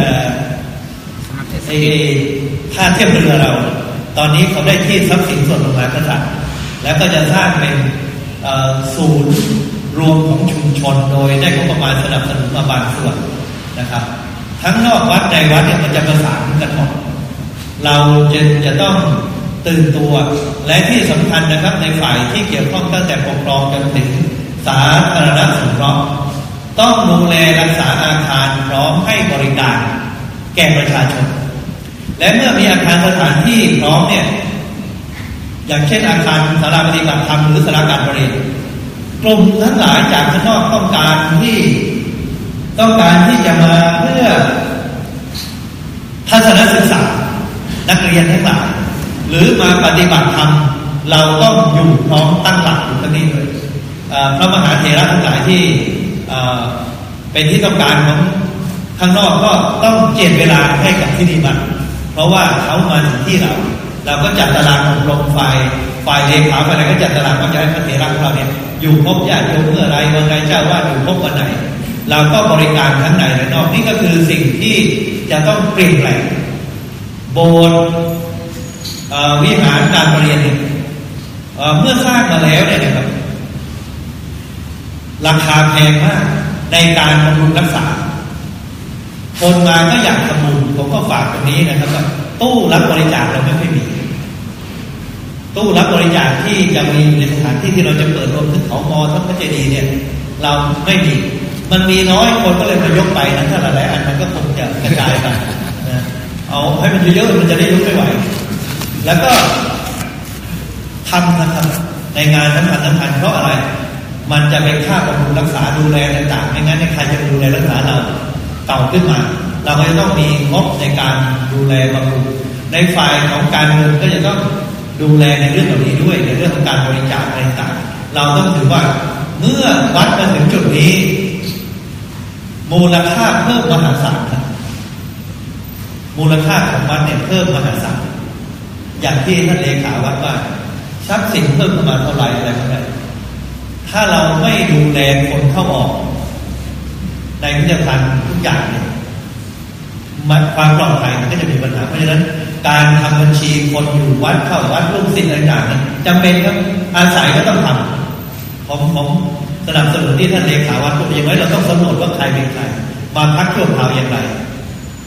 S2: ท่าเทียบเรือเรา ตอนนี้เขาได้ที่ทรัพย์สินส่วนลงมาระษัตริย์แล้วก็จะสร้างเป็นศูนย์รวมของชุมชนโดยได้งบประมาณสนับสนุนมาบางส่วนนะครับ ทั้งนอกวัดในวัดเนี่ยมันจะประสานกันหมด เราจะจะต้องตื่นตัว และที่สำคัญนะครับในฝ่ายที่เกี่ยวข้องตั้งแต่ปกครองจนถึงสาธารณสุขต้องดูแลรักษาอาคารพร้อมให้บริการ แก่ประชาชน และเมื่อมีอาคารสถานที่พร้อมเนี่ยอย่างเช่นอาคารสาราปฏิบัติธรรมหรือสาราการประเรียนกลุ่มทั้งหลายจากข้างนอกต้องการที่ต้องการที่จะมาเพื่อทัศนศึกษา นักเรียนทั้งหลายหรือมาปฏิบัติธรรมเราต้องอยู่พร้อมตั้งหลักอยู่ตรงนี้เลยพระมหาเถระทั้งหลายที่เป็นที่ต้องการของข้างนอกก็ต้องเจียดเวลาให้กับที่นี่มันเพราะว่าเขามาถึงที่เรา เราก็จัดตารางอบรมฝ่ายฝ่ายเลขาฝ่ายอะไรก็จัดตารางว่าจะให้พระเถระของเราเนี่ยอยู่พบญาติโยมเมื่อไรวันไหนเจ้าว่าอยู่พบวันไหน เราก็บริการทั้งในและนอกนี่ก็คือสิ่งที่จะต้องเปลี่ยนแปลง โบสถ์วิหารการเรียนเนี่ยเมื่อสร้างมาแล้วเนี่ยนะครับ ราคาแพงมากในการบำรุงรักษา คนมาก็อยากทำบุญผมก็ฝากตรงนี้นะครับว่าตู้รับบริจาคเราไม่ค่อยมี ตู้รับบริจาคที่จะมีในสถานที่ที่เราจะเปิดรวมถึงเขามอทั้งพระเจดีย์เนี่ย เราไม่มี มันมีน้อยคนก็เลยมายกไปนะถ้าหลายอันมันก็คงจะกระจายไป เอาให้มันเยอะๆมันจะได้ยกไม่ไหว แล้วก็ทำนะครับในงานสำคัญสำคัญเพราะอะไร มันจะเป็นค่าบำรุงรักษาดูแลต่างๆไม่งั้นใครจะดูแลรักษาเราเก่าขึ้นมา เราก็จะต้องมีงบในการดูแลบำรุงในฝ่ายของการเงินก็จะต้องดูแลในเรื่องเหล่านี้ด้วยในเรื่องของการบริจาคอะไรต่างๆเราต้องถือว่าเมื่อวัดมาถึงจุดนี้ มูลค่าเพิ่มมหาศาลครับ มูลค่าของวัดเนี่ยเพิ่มมหาศาลอย่างที่ท่านเลขาวัดว่าทรัพย์สินเพิ่มประมาณเท่าไหร่อะไรเท่าไหร่ถ้าเราไม่ดูแลคนเข้าออก ในพิพิธภัณฑ์ทุกอย่างเนี่ยความปลอดภัยมันก็จะมีปัญหาเพราะฉะนั้น การทำบัญชีคนอยู่วัดเข้าวัดลูกศิษย์ต่างๆจำเป็นครับอาศัยก็ต้องทำผมผมสนับสนุนที่ท่านเลขาวัดพูดอย่างไรเราต้องสำรวจว่าใครเป็นใครมาพักชั่วคราวอย่างไร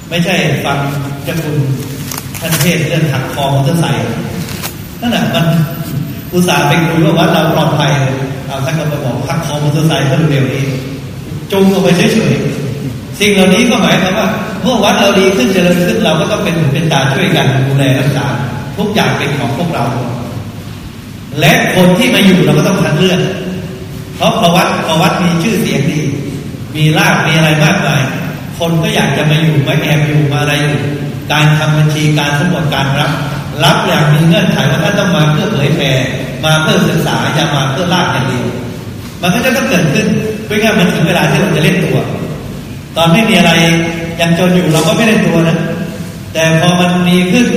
S2: ไม่ใช่ฟังจะคุณท่านเทศเรื่องหักคอมอเตอร์ไซค์นั่นแหละมันอุตส่าห์ไปคุยว่าวัดเราปลอดภัยเอาท่านก็ไปบอกพักคอมอเตอร์ไซค์เพื่อเร็วนี้จงเอาไปเฉยๆสิ่งเหล่านี้ก็หมายความว่าเมื่อวัดเราดีขึ้นเจริญขึ้นเราก็ต้องเป็นเป็นตาช่วยกันดูแลรักษาทุกอย่างเป็นของพวกเรา และคนที่มาอยู่เราก็ต้องคัดเลือกเพราะพวัดพวัดมีชื่อเสียงดี มีรากมีอะไรมากมาย คนก็อยากจะมาอยู่มาแอบอยู่มาอะไรอยู่การทำบัญชีการสมบูรณ์การรับ รับอย่างมีเงื่อนไขว่าท่านต้องมาเพื่อเผยแผ่มาเพื่อศึกษาอย่ามาเพื่อลากอย่างเดียวมันก็จะต้องเกิดขึ้นเพื่อมันถึงเวลาที่เราจะเล่นตัว ตอนไม่มีอะไรยังจนอยู่เราก็ไม่เล่นตัวนะแต่พอมันมีขึ้น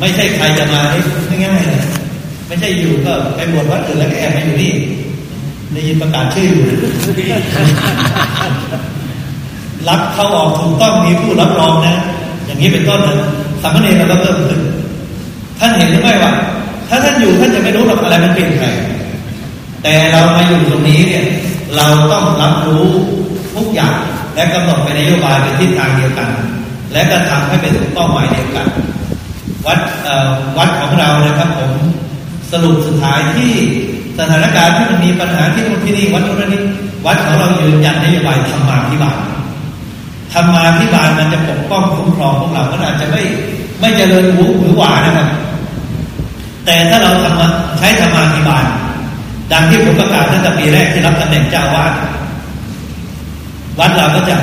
S2: ไม่ใช่ใครจะมาได้ง่ายๆเลยไม่ใช่อยู่ก็ไปบวชวัดอื่นแล้วแอบมาอยู่นี่ได้ยินประกาศชื่ออยู่ รับเข้าออกถูกต้องมีผู้รับรองนะ อย่างนี้เป็นต้นนะสามเณรเราก็เพิ่มขึ้น ท่านเห็นหรือไม่ว่า ถ้าท่านอยู่ท่านจะไม่รู้หรอกอะไรมันเปลี่ยนแปลงแต่เรามาอยู่ตรงนี้เนี่ย เราต้องรับรู้ทุกอย่างและกำหนดไปนโยบายเป็นทิศทางเดียวกัน และกระทำให้เป็นเป้าหมายเดียวกัน วัดวัดของเรานะครับผมสรุปสุดท้ายที่สถานการณ์ที่มันมีปัญหาที่นู่นที่นี่วัดนู้นนี่วัดของเรายืนยันนโยบายธรรมาภิบาล ธรรมาภิบาลมันจะปกป้องคุ้มครองพวกเรามันอาจจะไม่ไม่เจริญหูหรือหวานะครับ แต่ถ้าเราทำใช้ธรรมาภิบาล ดังที่ผมประกาศตั้งแต่ปีแรกที่รับตำแหน่งเจ้าวาดวัดเราก็จะ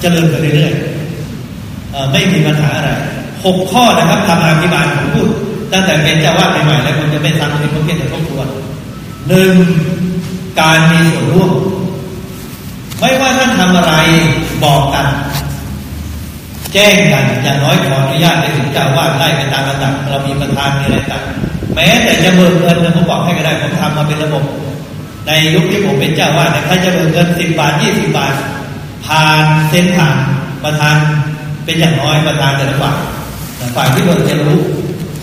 S2: เจริญไปเรื่อยๆไม่มีปัญหาอะไรหกข้อนะครับธรรมาภิบาลผมพูด ตั้งแต่เป็นเจ้าวาดใหม่ๆแล้วผมจะไม่ทำเป็นผมเพียงแต่ทบทวนหนึ่งการมีส่วนร่วม ไม่ว่าท่านทำอะไรบอกกัน แจ้งกันอย่างน้อยขออนุญาตไปถึงเจ้าวาดไล่ไปตามระดับเรามีประธานมีอะไรต่างแม้แต่จะเบิกเงินผมบอกให้ก็ได้ผมทำมาเป็นระบบ ในยุคที่ผมเป็นเจ้าวาดเนี่ยใครจะเบิกเงินสิบบาทยี่สิบบาทผ่านเส้นผ่านประธานเป็นอย่างน้อยประธานแต่ละฝ่ายฝ่ายที่เบิกจะรู้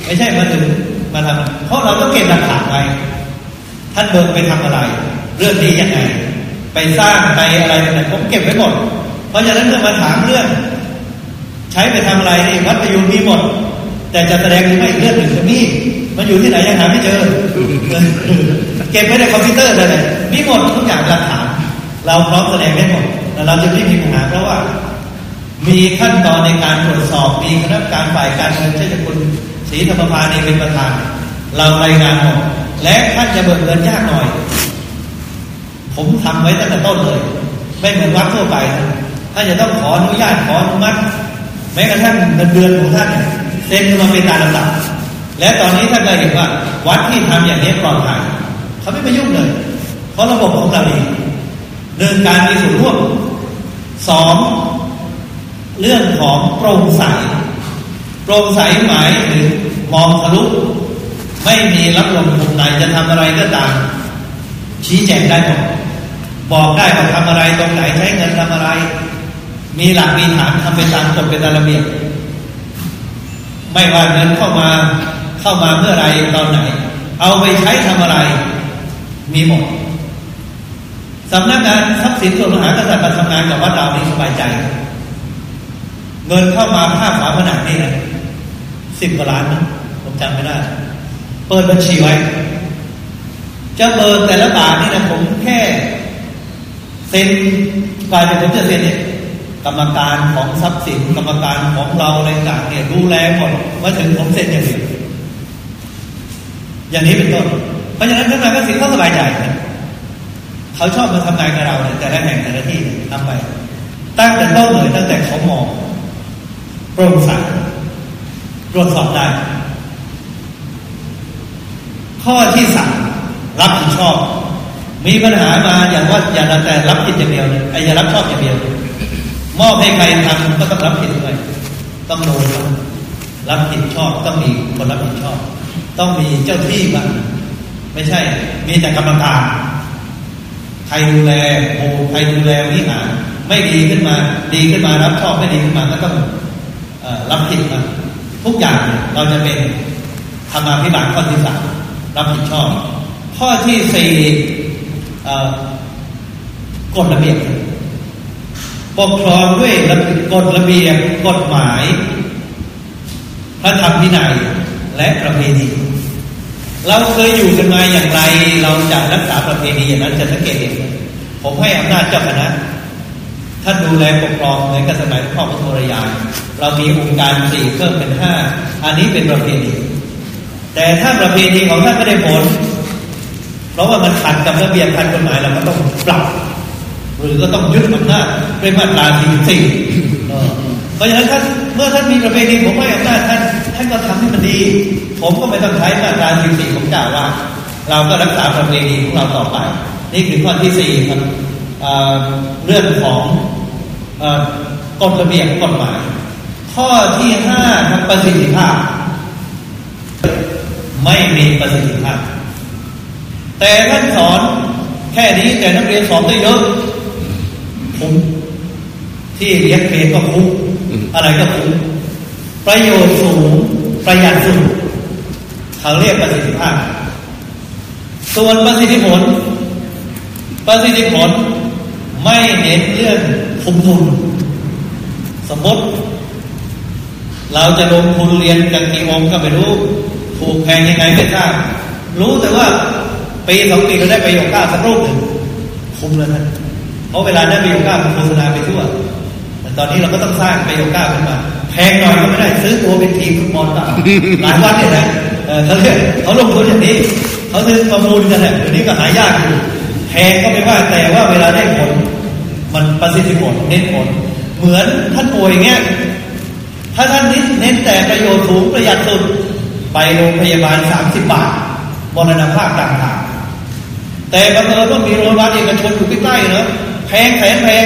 S2: ไม่ใช่มาถึงมาทำเพราะเราต้องเก็บหลักฐานไว้ท่านเบิกไปทำอะไร เรื่องนี้ยังไง ไปสร้างไปอะไรต่างๆผมเก็บไว้หมด เพราะฉะนั้นเมื่อมาถามเรื่อง ใช้ไปทำอะไรนี่วัดประยุนมีหมด แต่จะแสดงหรือไม่เรื่องหนึ่งจะมีมันอยู่ที่ไหนยังหาไม่เจอ เก็บไว้ในคอมพิวเตอร์เลยมีหมดทุกอย่างหลักฐานเราพร้อมแสดงได้หมดแต่เราจะไม่มีปัญหาเพราะว่า มีขั้นตอนในการตรวจสอบมีคณะการฝ่ายการเงินเช่นคุณศรีธรรมพานีเป็นประธาน เรารายงานหมดและท่านจะเบิกเงินยากหน่อย ผมทำไว้ตั้งแต่ต้นเลย ไม่เหมือนวัดทั่วไปท่านจะต้องขออนุญาตขออนุมัติแม้กระทั่งเงินเดือนของท่านเซ็นมาเป็นตามลำดับและตอนนี้ท่านก็เห็นว่า วัดที่ทำอย่างนี้ปลอดภัยเขาไม่ไปยุ่งเลย เพราะระบบของเราดีหนึ่งการมีส่วนร่วมสองเรื่องของโปร่งใสโปร่งใสหมายถึงมองทะลุไม่มีรับลมมุมไหนจะทำอะไรก็ตามชี้แจงได้หมด บอกได้ว่าทำอะไรตรงไหนใช้เงินทำอะไร มีหลักมีฐานทำไปตามกฎเป็นตามระเบียบไม่ว่าเงินเข้ามาเข้ามาเมื่อไรตอนไหน เอาไปใช้ทำอะไร มีหมดสำนักงานทรัพย์สินส่วนมหากษัตริย์ทำงานกับวัดเรานี้สบายใจ เงินเข้ามาภาพฝาผนังนี่นะสิบกว่าล้านนะผมจำไม่ได้ เปิดบัญชีไว้ จะเบิกแต่ละบาทนี่นะผมแค่ เซ็นกลายเป็นผมจะเซ็นเนี่ยกรรมการของทรัพย์สินกรรมการของเราอะไรต่างเนี่ยดูแลหมดว่าถึงผมเซ็นอย่างเดียวอย่างนี้เป็นต้นเพราะฉะนั้นท่านนายกสินเขาสบายใจนะเขาชอบมาทำงานกับเราแต่ละแห่งแต่ละที่ทำไป ตั้งแต่ต้นเลยตั้งแต่เขามองโปร่งใสตรวจสอบได้ ข้อที่สามรับผิดชอบ มีปัญหามาอย่างว่าอย่าแต่รับผิดอย่างเดียวไอ้อย่ารับชอบอย่างเดียว มอบให้ใครทำก็ต้องรับผิดด้วยต้องโดนรับผิดชอบต้องมีคนรับผิดชอบ ต้องมีเจ้าที่บ้างไม่ใช่ มีแต่กรรมการใครดูแลโอ้ใครดูแลวิหารไม่ดีขึ้นมา ดีขึ้นมารับชอบไม่ดีขึ้นมาก็ต้องรับผิดมาทุกอย่างเราจะเป็นธรรมาภิบาลข้อที่สามรับผิดชอบ ข้อที่สี่ กฎระเบียบปกครองด้วยกฎระเบียบกฎหมาย พระธรรมวินัยและประเพณีเราเคยอยู่กันมาอย่างไร เราจะรักษาประเพณีอย่างนั้นจะสังเกตเองผมให้อำนาจเจ้าคณะท่านดูแลปกครองในกสมัยพ่อพระโทรยานเรามีองค์การสี่เพิ่มเป็นห้าอันนี้เป็นประเพณีแต่ถ้าประเพณีของท่านไม่ได้ผล ราะว่ามันขัดกับระเบียบขัดกฎหมายเราก็ต้องปรับ หรือก็ต้องยึดอำนาจเป็นมาตราสี่สี่เพราะฉะนั้นท่านเมื่อท่านมีประเพณีผมให้อำนาจท่านท่านก็ทำให้มันดี ผมก็ไม่ต้องใช้มาตราสี่สี่ผมกล่าวว่า เราก็รักษาประเพณีของเราต่อไป นี่คือข้อที่สี่ครับเรื่องของกฎระเบียบกฎหมาย ข้อที่ห้าทางประสิทธิภาพ ไม่มีประสิทธิภาพ แต่ท่านสอนแค่นี้แต่นักเรียนสอนได้เยอะคุ้มที่เลี้ยงเพลงก็คุ้มอะไรก็คุ้มประโยชน์สูงประหยัดสูงเขาเรียกประสิทธิภาพ ส่วนประสิทธิผล ประสิทธิผลไม่เน้นเรื่องคุ้มทุน สมมติเราจะลงทุนเรียนกันกี่องค์ก็ไม่รู้ ถูกแพงยังไงไม่ทราบรู้แต่ว่า ปีสองปีเราได้ประโยชน์ก้าสักรูปหนึ่งคุ้มแล้วนะเพราะเวลาได้ประโยชน์ก้ามันโฆษณาไปทั่วแต่ตอนนี้เราก็ต้องสร้างประโยชน์ก้าขึ้นมา แพงหน่อยก็ไม่ได้ซื้อตัวเป็นทีมฟุตบอลต่างหลายวันเนี่ยนะเขาเรียกเขาลงทุนอย่างนี้เขาซื้อประมูลกันแหละเดี๋ยวนี้ก็หายากอยู่แพงก็ไม่ว่าแต่ว่าเวลาได้ผล มันประสิทธิผลเน้นผล เหมือนท่านป่วยเงี้ยถ้าท่านเน้นแต่ประโยชน์สูงประหยัดสุดไปโรงพยาบาลสามสิบบาทมรณภาพต่างๆ แต่บังเอิญว่ามีโรงพยาบาลเอกชนอยู่ใกล้ๆเนอะแพงแพงแพง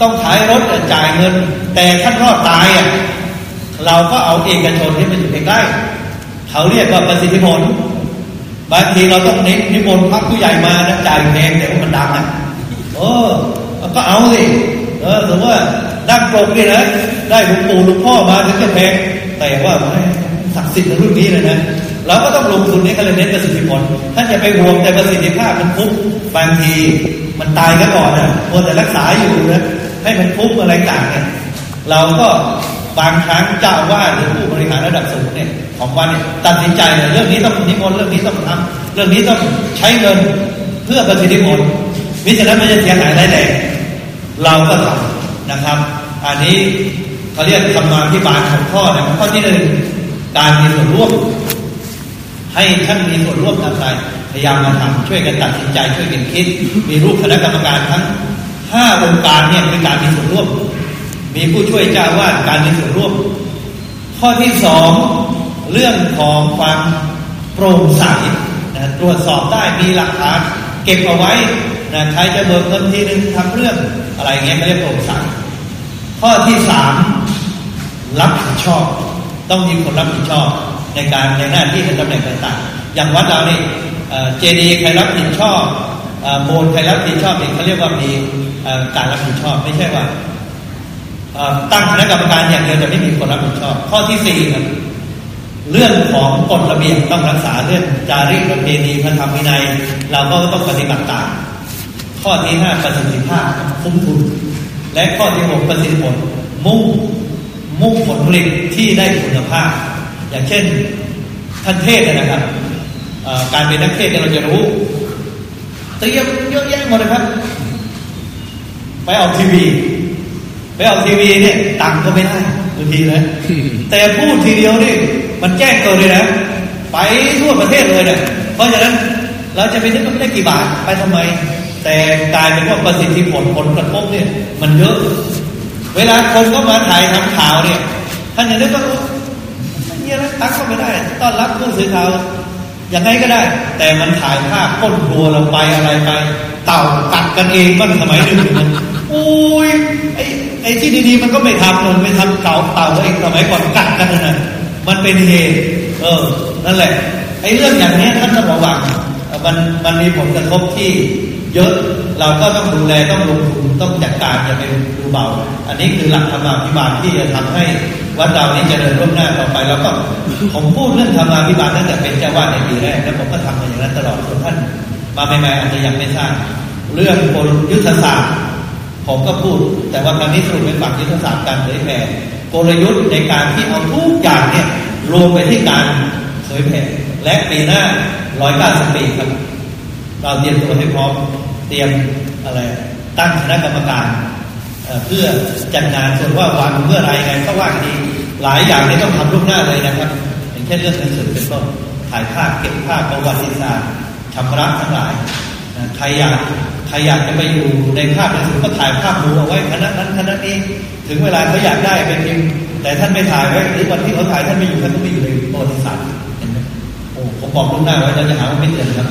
S2: ต้องขายรถจ่ายเงิน แต่ท่านรอดตายอะเราก็เอาเอกชนที่มันอยู่ใกล้ๆเขาเรียกว่าประสิทธิผลบางทีเราต้องเน้นนิมนต์พระผู้ใหญ่มานะจ่ายแพงแต่ว่ามันดังอะเออก็เอาสิเออถือว่าดังปกนี่นะได้หลวงปู่หลวงพ่อมาถึงจะแพงแต่ว่าศักดิ์สิทธิ์ในรุ่นนี้เลยนะ เราก็ต้องลงทุนนี้ก็เลยเน้นประสิทธิผลท่านจะไปห่วงแต่ประสิทธิภาพมันคุ้มบางทีมันตายก็ก่อนนะควรแต่รักษาอยู่นะให้มันคุ้มอะไรต่างเนี่ยเราก็บางครั้งเจ้าว่าหรือผู้บริหารระดับสูงเนี่ยของวันเนี่ยตัดสินใจเรื่องนี้ต้องนิมนต์เรื่องนี้ต้องทำเรื่องนี้ต้องใช้เงินเพื่อประสิทธิผลมิฉะนั้นมันจะเสียหายได้แรงเราก็ทำนะครับ อันนี้เขาเรียกธรรมาภิบาลของข้อนะข้อที่หนึ่งการมีส่วนร่วม ให้ท่านมีส่วนร่วมทำไปพยายามมาทำช่วยกันตัดสินใจช่วยกันคิด มีรูปคณะกรรมการทั้งห้าองค์การเนี่ยเป็นการมีส่วนร่วม มีผู้ช่วยเจ้าวาดการมีส่วนร่วม ข้อที่สองเรื่องของความโปร่งใสนะตรวจสอบได้มีหลักฐานเก็บเอาไว้นะใครจะเบิกเงินทีหนึ่งทำเรื่องอะไรเงี้ยไม่ได้โปร่งใสข้อที่สามรับผิดชอบ ต้องมีคนรับผิดชอบ ในการในหน้าที่ในตำแหน่งต่างๆ อย่างวัดเรานี่เจดีใครรับผิดชอบโบสถ์ใครรับผิดชอบเองเขาเรียกว่ามีการรับผิดชอบ ไม่ใช่ว่าตั้งคณะกรรมการอย่างเดียวจะไม่มีคนรับผิดชอบ ข้อที่สี่ครับเรื่องของกฎระเบียบต้องรักษาเรื่องจารีตประเพณีพระธรรมวินัย เราก็ต้องปฏิบัติตามข้อที่ห้าประสิทธิภาพคุ้มทุน และข้อที่หกประสิทธิผลมุ่งมุ่งผลผลิตที่ได้คุณภาพ อย่างเช่นท่านเทศนะครับการเป็นนักเทศเราจะรู้เตรียมเยอะแยะหมดเลยครับ ไปออกทีวี ไปออกทีวีเนี่ยตังก็ไม่ได้บางทีนะแต่พูดทีเดียวนี่มันแจ้งเกินเลยนะ ไปทั่วประเทศเลยเนี่ยเพราะฉะนั้นเราจะไปนึกว่าไม่ได้กี่บาทไปทำไม แต่กลายเป็นว่าประสิทธิผลผลกระทบเนี่ย มันเยอะ เวลาคนก็มาถ่ายทำข่าวเนี่ยท่านจะนึกว่า ไม่มีอะไรตังก็ไม่ได้ต้อนรับผู้สื่อข่าวอย่างไงก็ได้ แต่มันถ่ายภาพก้นครัวเราไปอะไรไป เต่ากัดกันเองมันสมัยหนึ่งมันอุ้ยไอ้ไอ้ที่ดีๆมันก็ไม่ทำมันไม่ทำเต่าเต่าเองสมัยก่อนกัดกันนะมันเป็นเหตุเออ นั่นแหละ ไอ้เรื่องอย่างนี้ท่านต้องระวังมันมันมีผลกระทบที่เยอะเราก็ต้องดูแลต้องลงทุนต้องจัดการอย่าไปดูเบา อันนี้คือหลักธรรมาภิบาลที่จะทำให้ วัดเรานี้จะเดินร่วมหน้าต่อไปแล้วก็ผมพูดเรื่องธรรมาภิบาลตั้งแต่เป็นเจ้าวาดในปีแรกแล้วผมก็ทำมาอย่างนั้นตลอดส่วนท่านมาใหม่ๆอาจจะยังไม่ทราบเรื่องกลยุทธศาสตร์ผมก็พูด แต่ว่าครั้งนี้สรุปเป็นฝั่งยุทธศาสตร์การเผยแผ่กลยุทธ์ในการที่เอาทุกอย่างเนี่ยรวมไปที่การเผยแผ่และปีหน้าร้อยเก้าสิบปีครับ เราเตรียมตัวให้พร้อมเตรียมอะไร ตั้งคณะกรรมการ เพื่อจัดงานส่วนว่าวันเมื่อไรไงก็ว่าดีหลายอย่างนี้ต้องทำล่วงหน้าเลยนะครับอย่างเช่นเรื่องหนังสือเป็นต้นถ่ายภาพเก็บภาพประวัติศาสตร์ชำระทั้งหลายใครอยากใครอยากจะไปอยู่ในภาพหนังสือก็ถ่ายภาพดูเอาไว้คณะนั้นคณะนี้ ถึงเวลาเขาอยากได้เป็นพิมพ์แต่ท่านไม่ถ่ายไว้หรือวันที่เขาถ่ายท่านไม่อยู่ท่านก็ไม่อยู่ในประวัติศาสตร์โอ้ผมบอกล่วงหน้าไว้จะหาว่าไม่เตือนครับ